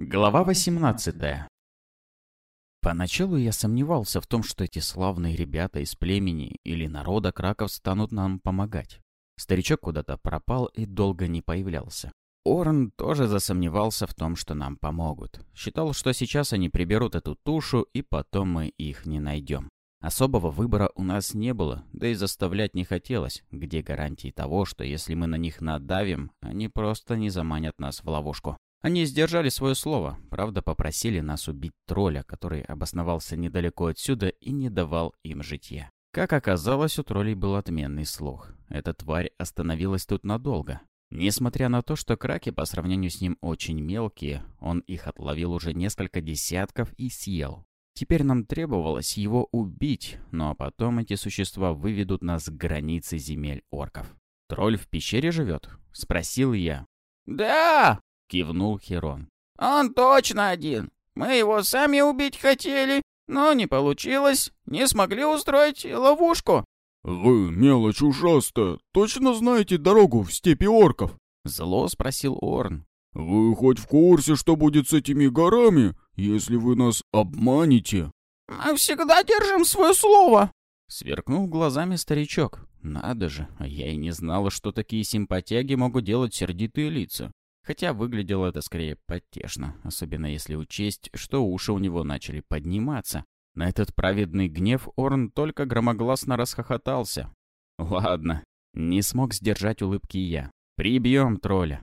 Глава 18 Поначалу я сомневался в том, что эти славные ребята из племени или народа Краков станут нам помогать. Старичок куда-то пропал и долго не появлялся. Орн тоже засомневался в том, что нам помогут. Считал, что сейчас они приберут эту тушу, и потом мы их не найдем. Особого выбора у нас не было, да и заставлять не хотелось. Где гарантии того, что если мы на них надавим, они просто не заманят нас в ловушку? Они сдержали свое слово, правда попросили нас убить тролля, который обосновался недалеко отсюда и не давал им житья. Как оказалось, у троллей был отменный слух. Эта тварь остановилась тут надолго. Несмотря на то, что краки по сравнению с ним очень мелкие, он их отловил уже несколько десятков и съел. Теперь нам требовалось его убить, но потом эти существа выведут нас к границе земель орков. «Тролль в пещере живет?» — спросил я. «Да!» — кивнул Херон. «Он точно один. Мы его сами убить хотели, но не получилось. Не смогли устроить ловушку». «Вы, мелочь ужасная, точно знаете дорогу в степи орков?» Зло спросил Орн. «Вы хоть в курсе, что будет с этими горами, если вы нас обманете?» «Мы всегда держим свое слово!» Сверкнул глазами старичок. «Надо же, я и не знала, что такие симпатяги могут делать сердитые лица. Хотя выглядело это скорее потешно, особенно если учесть, что уши у него начали подниматься. На этот праведный гнев Орн только громогласно расхохотался. Ладно, не смог сдержать улыбки я. Прибьем тролля.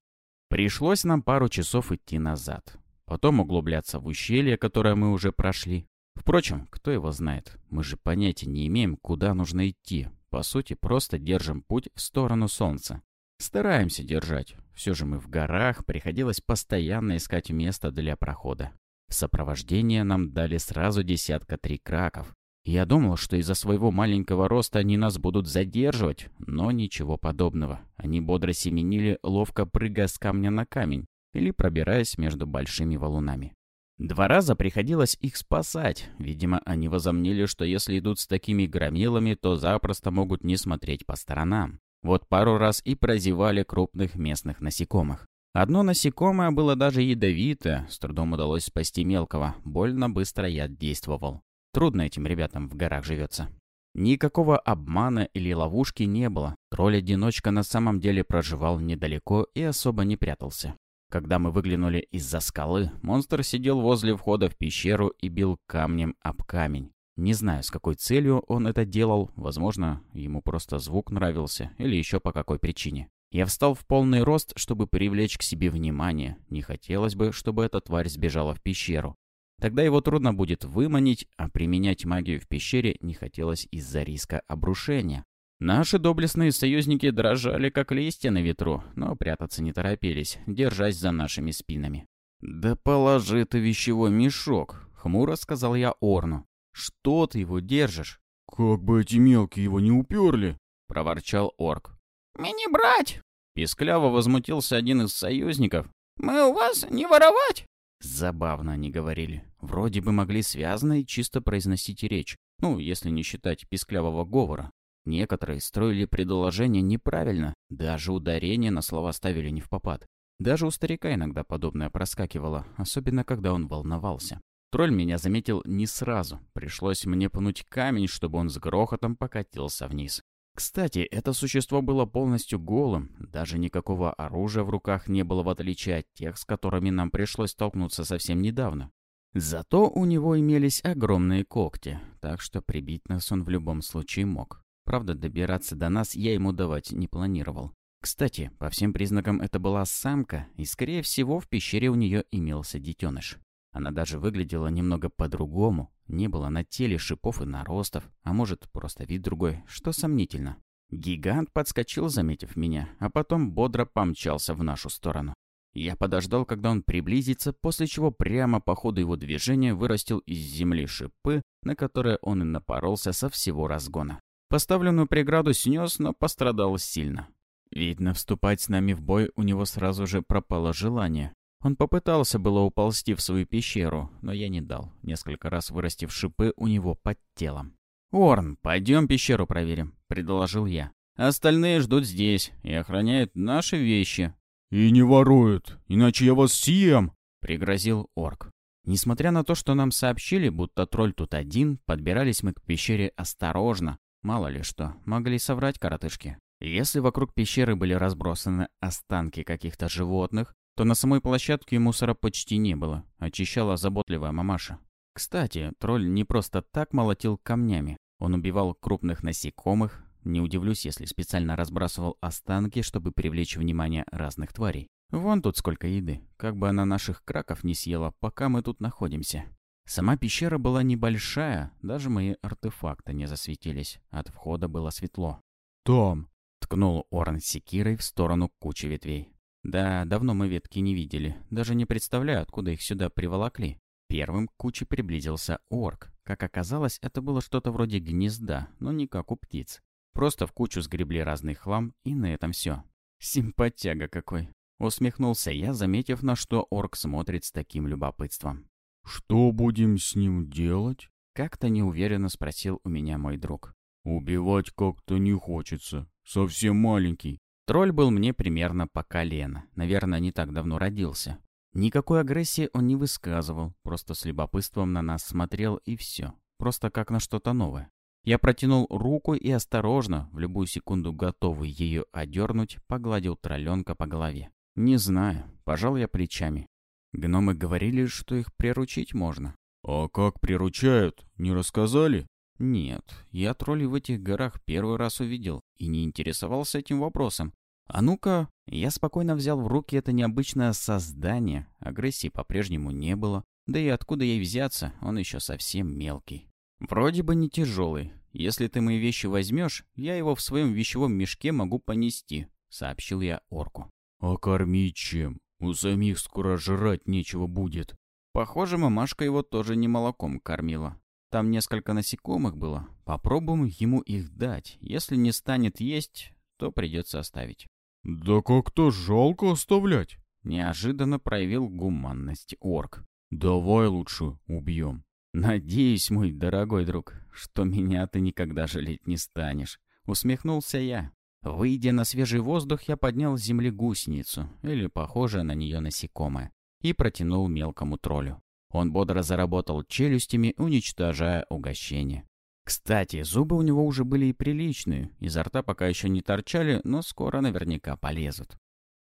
Пришлось нам пару часов идти назад. Потом углубляться в ущелье, которое мы уже прошли. Впрочем, кто его знает, мы же понятия не имеем, куда нужно идти. По сути, просто держим путь в сторону солнца. Стараемся держать. Все же мы в горах, приходилось постоянно искать место для прохода. Сопровождение нам дали сразу десятка три краков. Я думал, что из-за своего маленького роста они нас будут задерживать, но ничего подобного. Они бодро семенили, ловко прыгая с камня на камень или пробираясь между большими валунами. Два раза приходилось их спасать. Видимо, они возомнили, что если идут с такими громилами, то запросто могут не смотреть по сторонам. Вот пару раз и прозевали крупных местных насекомых. Одно насекомое было даже ядовито, с трудом удалось спасти мелкого, больно быстро яд действовал. Трудно этим ребятам в горах живется. Никакого обмана или ловушки не было. Тролль-одиночка на самом деле проживал недалеко и особо не прятался. Когда мы выглянули из-за скалы, монстр сидел возле входа в пещеру и бил камнем об камень. Не знаю, с какой целью он это делал. Возможно, ему просто звук нравился или еще по какой причине. Я встал в полный рост, чтобы привлечь к себе внимание. Не хотелось бы, чтобы эта тварь сбежала в пещеру. Тогда его трудно будет выманить, а применять магию в пещере не хотелось из-за риска обрушения. Наши доблестные союзники дрожали, как листья на ветру, но прятаться не торопились, держась за нашими спинами. «Да положи ты вещевой мешок», — хмуро сказал я Орну. «Что ты его держишь?» «Как бы эти мелкие его не уперли!» — проворчал орк. «Мы не брать!» — пискляво возмутился один из союзников. «Мы у вас не воровать!» Забавно они говорили. Вроде бы могли связно и чисто произносить речь. Ну, если не считать писклявого говора. Некоторые строили предложения неправильно. Даже ударение на слова ставили не в попад. Даже у старика иногда подобное проскакивало, особенно когда он волновался. Тролль меня заметил не сразу. Пришлось мне пнуть камень, чтобы он с грохотом покатился вниз. Кстати, это существо было полностью голым, даже никакого оружия в руках не было, в отличие от тех, с которыми нам пришлось столкнуться совсем недавно. Зато у него имелись огромные когти, так что прибить нас он в любом случае мог. Правда, добираться до нас я ему давать не планировал. Кстати, по всем признакам это была самка, и, скорее всего, в пещере у нее имелся детеныш. Она даже выглядела немного по-другому. Не было на теле шипов и наростов, а может, просто вид другой, что сомнительно. Гигант подскочил, заметив меня, а потом бодро помчался в нашу сторону. Я подождал, когда он приблизится, после чего прямо по ходу его движения вырастил из земли шипы, на которые он и напоролся со всего разгона. Поставленную преграду снес, но пострадал сильно. Видно, вступать с нами в бой у него сразу же пропало желание. Он попытался было уползти в свою пещеру, но я не дал, несколько раз вырастив шипы у него под телом. «Орн, пойдем пещеру проверим», — предложил я. «Остальные ждут здесь и охраняют наши вещи». «И не воруют, иначе я вас съем», — пригрозил орк. Несмотря на то, что нам сообщили, будто тролль тут один, подбирались мы к пещере осторожно. Мало ли что, могли соврать коротышки. Если вокруг пещеры были разбросаны останки каких-то животных, то на самой площадке мусора почти не было, очищала заботливая мамаша. Кстати, тролль не просто так молотил камнями. Он убивал крупных насекомых, не удивлюсь, если специально разбрасывал останки, чтобы привлечь внимание разных тварей. Вон тут сколько еды, как бы она наших краков не съела, пока мы тут находимся. Сама пещера была небольшая, даже мои артефакты не засветились. От входа было светло. «Там!» — ткнул Орн секирой в сторону кучи ветвей. Да, давно мы ветки не видели, даже не представляю, откуда их сюда приволокли. Первым к куче приблизился орк. Как оказалось, это было что-то вроде гнезда, но не как у птиц. Просто в кучу сгребли разный хлам, и на этом все. Симпатяга какой. Усмехнулся я, заметив, на что орк смотрит с таким любопытством. «Что будем с ним делать?» Как-то неуверенно спросил у меня мой друг. «Убивать как-то не хочется. Совсем маленький». Тролль был мне примерно по колено. Наверное, не так давно родился. Никакой агрессии он не высказывал, просто с любопытством на нас смотрел и все. Просто как на что-то новое. Я протянул руку и осторожно, в любую секунду готовый ее одернуть, погладил тролленка по голове. Не знаю, пожал я плечами. Гномы говорили, что их приручить можно. «А как приручают? Не рассказали?» «Нет, я троллей в этих горах первый раз увидел и не интересовался этим вопросом. А ну-ка, я спокойно взял в руки это необычное создание. Агрессии по-прежнему не было. Да и откуда ей взяться, он еще совсем мелкий. Вроде бы не тяжелый. Если ты мои вещи возьмешь, я его в своем вещевом мешке могу понести, сообщил я орку. А кормить чем? У самих скоро жрать нечего будет. Похоже, мамашка его тоже не молоком кормила. Там несколько насекомых было. Попробуем ему их дать. Если не станет есть, то придется оставить. «Да как-то жалко оставлять!» Неожиданно проявил гуманность орк. «Давай лучше убьем». «Надеюсь, мой дорогой друг, что меня ты никогда жалеть не станешь», — усмехнулся я. Выйдя на свежий воздух, я поднял с земли гусеницу, или похожее на нее насекомое, и протянул мелкому троллю. Он бодро заработал челюстями, уничтожая угощение. Кстати, зубы у него уже были и приличные, изо рта пока еще не торчали, но скоро наверняка полезут.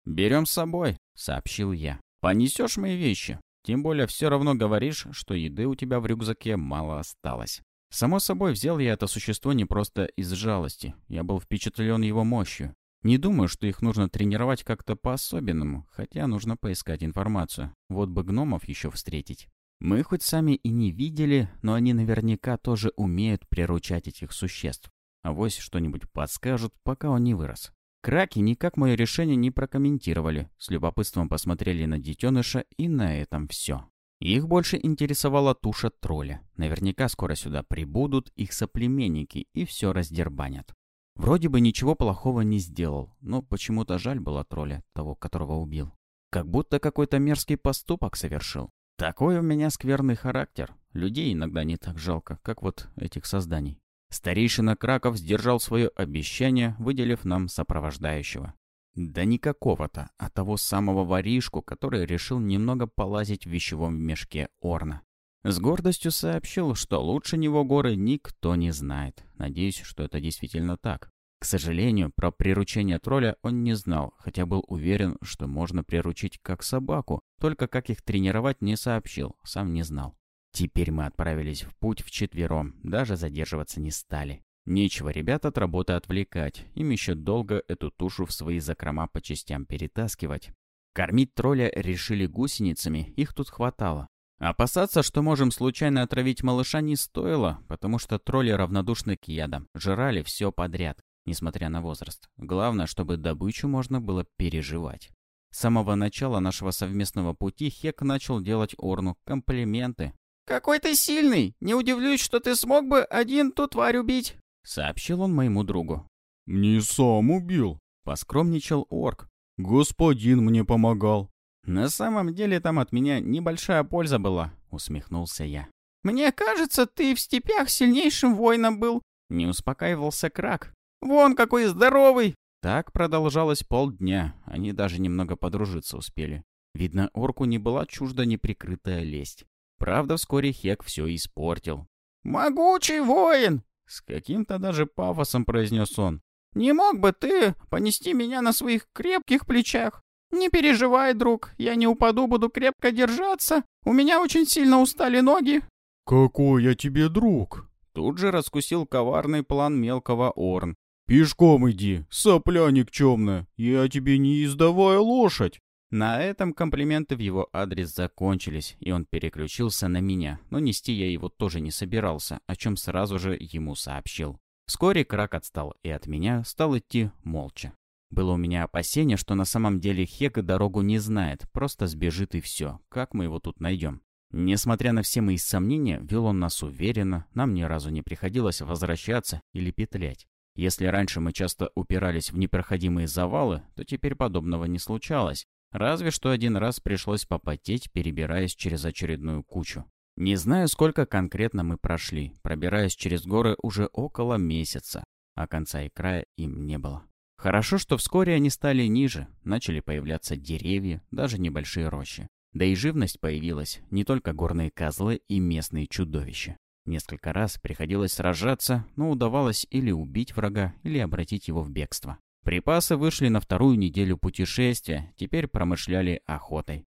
«Берем с собой», — сообщил я. «Понесешь мои вещи. Тем более все равно говоришь, что еды у тебя в рюкзаке мало осталось». Само собой, взял я это существо не просто из жалости. Я был впечатлен его мощью. Не думаю, что их нужно тренировать как-то по-особенному, хотя нужно поискать информацию. Вот бы гномов еще встретить. Мы хоть сами и не видели, но они наверняка тоже умеют приручать этих существ. А вось что-нибудь подскажут, пока он не вырос. Краки никак мое решение не прокомментировали, с любопытством посмотрели на детеныша, и на этом все. Их больше интересовала туша тролля. Наверняка скоро сюда прибудут их соплеменники и все раздербанят. Вроде бы ничего плохого не сделал, но почему-то жаль было тролля, того, которого убил. Как будто какой-то мерзкий поступок совершил. Такой у меня скверный характер. Людей иногда не так жалко, как вот этих созданий. Старейшина Краков сдержал свое обещание, выделив нам сопровождающего. Да не какого-то, а того самого воришку, который решил немного полазить в вещевом мешке Орна. С гордостью сообщил, что лучше него горы никто не знает. Надеюсь, что это действительно так. К сожалению, про приручение тролля он не знал, хотя был уверен, что можно приручить как собаку, только как их тренировать не сообщил, сам не знал. Теперь мы отправились в путь вчетвером, даже задерживаться не стали. Нечего ребят от работы отвлекать, им еще долго эту тушу в свои закрома по частям перетаскивать. Кормить тролля решили гусеницами, их тут хватало. Опасаться, что можем случайно отравить малыша, не стоило, потому что тролли равнодушны к ядам, жрали все подряд несмотря на возраст. Главное, чтобы добычу можно было переживать. С самого начала нашего совместного пути Хек начал делать Орну комплименты. «Какой ты сильный! Не удивлюсь, что ты смог бы один ту тварь убить!» Сообщил он моему другу. «Не сам убил!» Поскромничал орк. «Господин мне помогал!» «На самом деле там от меня небольшая польза была», — усмехнулся я. «Мне кажется, ты в степях сильнейшим воином был», — не успокаивался Крак. Вон какой здоровый!» Так продолжалось полдня, они даже немного подружиться успели. Видно, орку не была чужда неприкрытая лесть. Правда, вскоре Хек все испортил. «Могучий воин!» — с каким-то даже пафосом произнес он. «Не мог бы ты понести меня на своих крепких плечах? Не переживай, друг, я не упаду, буду крепко держаться. У меня очень сильно устали ноги». «Какой я тебе друг?» Тут же раскусил коварный план мелкого Орн. «Пешком иди, сопля никчемная, я тебе не издавая лошадь». На этом комплименты в его адрес закончились, и он переключился на меня, но нести я его тоже не собирался, о чем сразу же ему сообщил. Вскоре Крак отстал и от меня стал идти молча. Было у меня опасение, что на самом деле Хека дорогу не знает, просто сбежит и все. Как мы его тут найдем? Несмотря на все мои сомнения, вел он нас уверенно, нам ни разу не приходилось возвращаться или петлять. Если раньше мы часто упирались в непроходимые завалы, то теперь подобного не случалось. Разве что один раз пришлось попотеть, перебираясь через очередную кучу. Не знаю, сколько конкретно мы прошли, пробираясь через горы уже около месяца, а конца и края им не было. Хорошо, что вскоре они стали ниже, начали появляться деревья, даже небольшие рощи. Да и живность появилась, не только горные козлы и местные чудовища. Несколько раз приходилось сражаться, но удавалось или убить врага, или обратить его в бегство. Припасы вышли на вторую неделю путешествия, теперь промышляли охотой.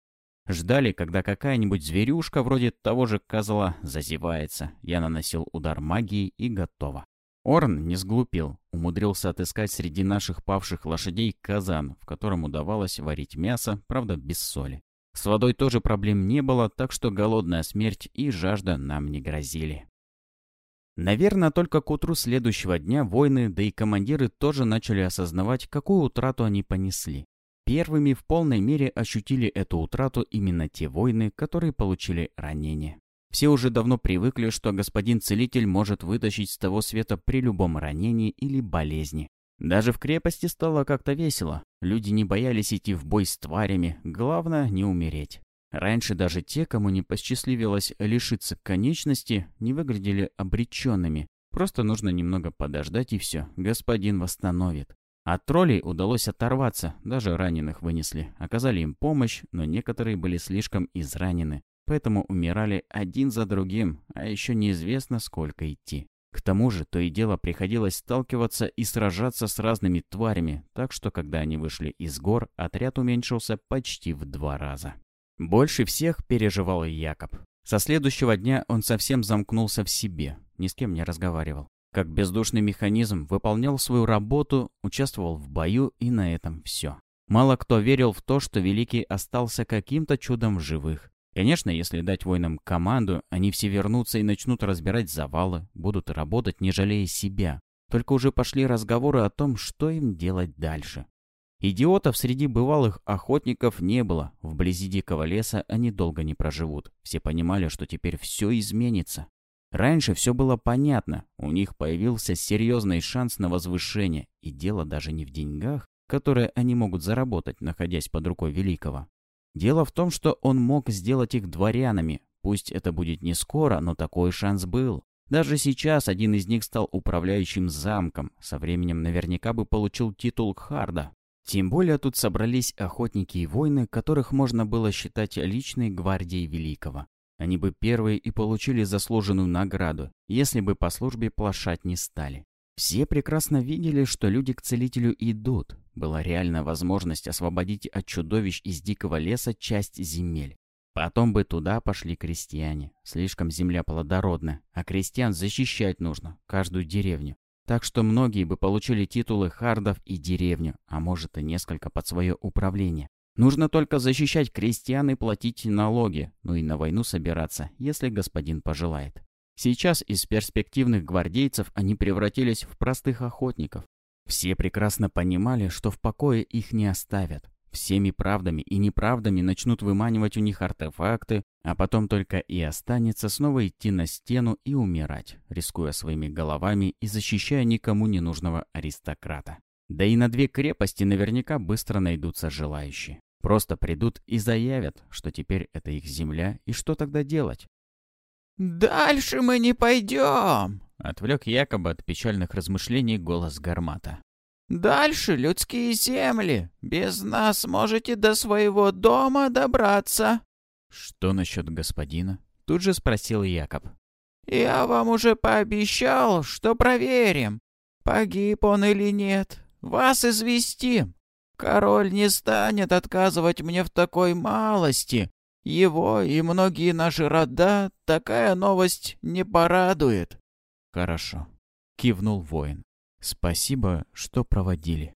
Ждали, когда какая-нибудь зверюшка, вроде того же козла, зазевается. Я наносил удар магии и готово. Орн не сглупил, умудрился отыскать среди наших павших лошадей казан, в котором удавалось варить мясо, правда без соли. С водой тоже проблем не было, так что голодная смерть и жажда нам не грозили. Наверное, только к утру следующего дня воины, да и командиры тоже начали осознавать, какую утрату они понесли. Первыми в полной мере ощутили эту утрату именно те воины, которые получили ранения. Все уже давно привыкли, что господин целитель может вытащить с того света при любом ранении или болезни. Даже в крепости стало как-то весело. Люди не боялись идти в бой с тварями, главное не умереть. Раньше даже те, кому не посчастливилось лишиться конечности, не выглядели обреченными. Просто нужно немного подождать и все, господин восстановит. От троллей удалось оторваться, даже раненых вынесли. Оказали им помощь, но некоторые были слишком изранены. Поэтому умирали один за другим, а еще неизвестно сколько идти. К тому же, то и дело приходилось сталкиваться и сражаться с разными тварями, так что когда они вышли из гор, отряд уменьшился почти в два раза. Больше всех переживал Якоб. Со следующего дня он совсем замкнулся в себе, ни с кем не разговаривал. Как бездушный механизм выполнял свою работу, участвовал в бою и на этом все. Мало кто верил в то, что Великий остался каким-то чудом живых. Конечно, если дать воинам команду, они все вернутся и начнут разбирать завалы, будут работать, не жалея себя. Только уже пошли разговоры о том, что им делать дальше. Идиотов среди бывалых охотников не было. Вблизи дикого леса они долго не проживут. Все понимали, что теперь все изменится. Раньше все было понятно. У них появился серьезный шанс на возвышение. И дело даже не в деньгах, которые они могут заработать, находясь под рукой Великого. Дело в том, что он мог сделать их дворянами. Пусть это будет не скоро, но такой шанс был. Даже сейчас один из них стал управляющим замком. Со временем наверняка бы получил титул Харда. Тем более тут собрались охотники и воины, которых можно было считать личной гвардией Великого. Они бы первые и получили заслуженную награду, если бы по службе плашать не стали. Все прекрасно видели, что люди к целителю идут. Была реальная возможность освободить от чудовищ из дикого леса часть земель. Потом бы туда пошли крестьяне. Слишком земля плодородна, а крестьян защищать нужно, каждую деревню. Так что многие бы получили титулы хардов и деревню, а может и несколько под свое управление. Нужно только защищать крестьян и платить налоги, ну и на войну собираться, если господин пожелает. Сейчас из перспективных гвардейцев они превратились в простых охотников. Все прекрасно понимали, что в покое их не оставят. Всеми правдами и неправдами начнут выманивать у них артефакты, а потом только и останется снова идти на стену и умирать, рискуя своими головами и защищая никому не нужного аристократа. Да и на две крепости наверняка быстро найдутся желающие. Просто придут и заявят, что теперь это их земля, и что тогда делать? «Дальше мы не пойдем!» — отвлек якобы от печальных размышлений голос Гармата. Дальше людские земли. Без нас можете до своего дома добраться». «Что насчет господина?» — тут же спросил Якоб. «Я вам уже пообещал, что проверим, погиб он или нет. Вас известим. Король не станет отказывать мне в такой малости. Его и многие наши рода такая новость не порадует». «Хорошо», — кивнул воин. «Спасибо, что проводили».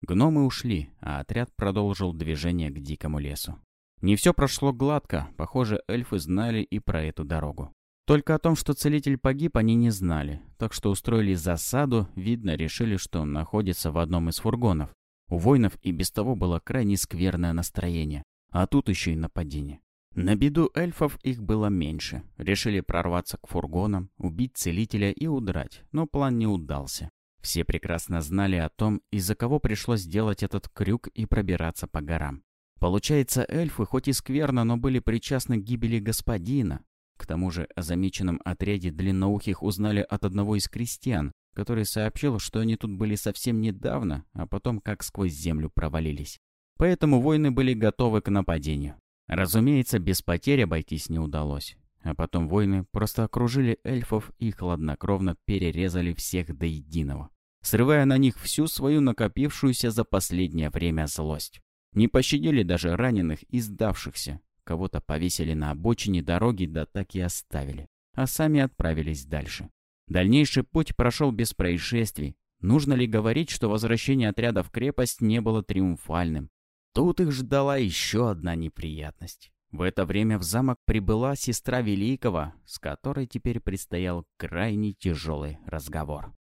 Гномы ушли, а отряд продолжил движение к дикому лесу. Не все прошло гладко, похоже, эльфы знали и про эту дорогу. Только о том, что целитель погиб, они не знали, так что устроили засаду, видно, решили, что он находится в одном из фургонов. У воинов и без того было крайне скверное настроение, а тут еще и нападение. На беду эльфов их было меньше. Решили прорваться к фургонам, убить целителя и удрать, но план не удался. Все прекрасно знали о том, из-за кого пришлось делать этот крюк и пробираться по горам. Получается, эльфы хоть и скверно, но были причастны к гибели господина. К тому же о замеченном отряде длинноухих узнали от одного из крестьян, который сообщил, что они тут были совсем недавно, а потом как сквозь землю провалились. Поэтому воины были готовы к нападению. Разумеется, без потерь обойтись не удалось. А потом воины просто окружили эльфов и хладнокровно перерезали всех до единого, срывая на них всю свою накопившуюся за последнее время злость. Не пощадили даже раненых и сдавшихся. Кого-то повесили на обочине дороги, да так и оставили. А сами отправились дальше. Дальнейший путь прошел без происшествий. Нужно ли говорить, что возвращение отряда в крепость не было триумфальным? Тут их ждала еще одна неприятность. В это время в замок прибыла сестра Великого, с которой теперь предстоял крайне тяжелый разговор.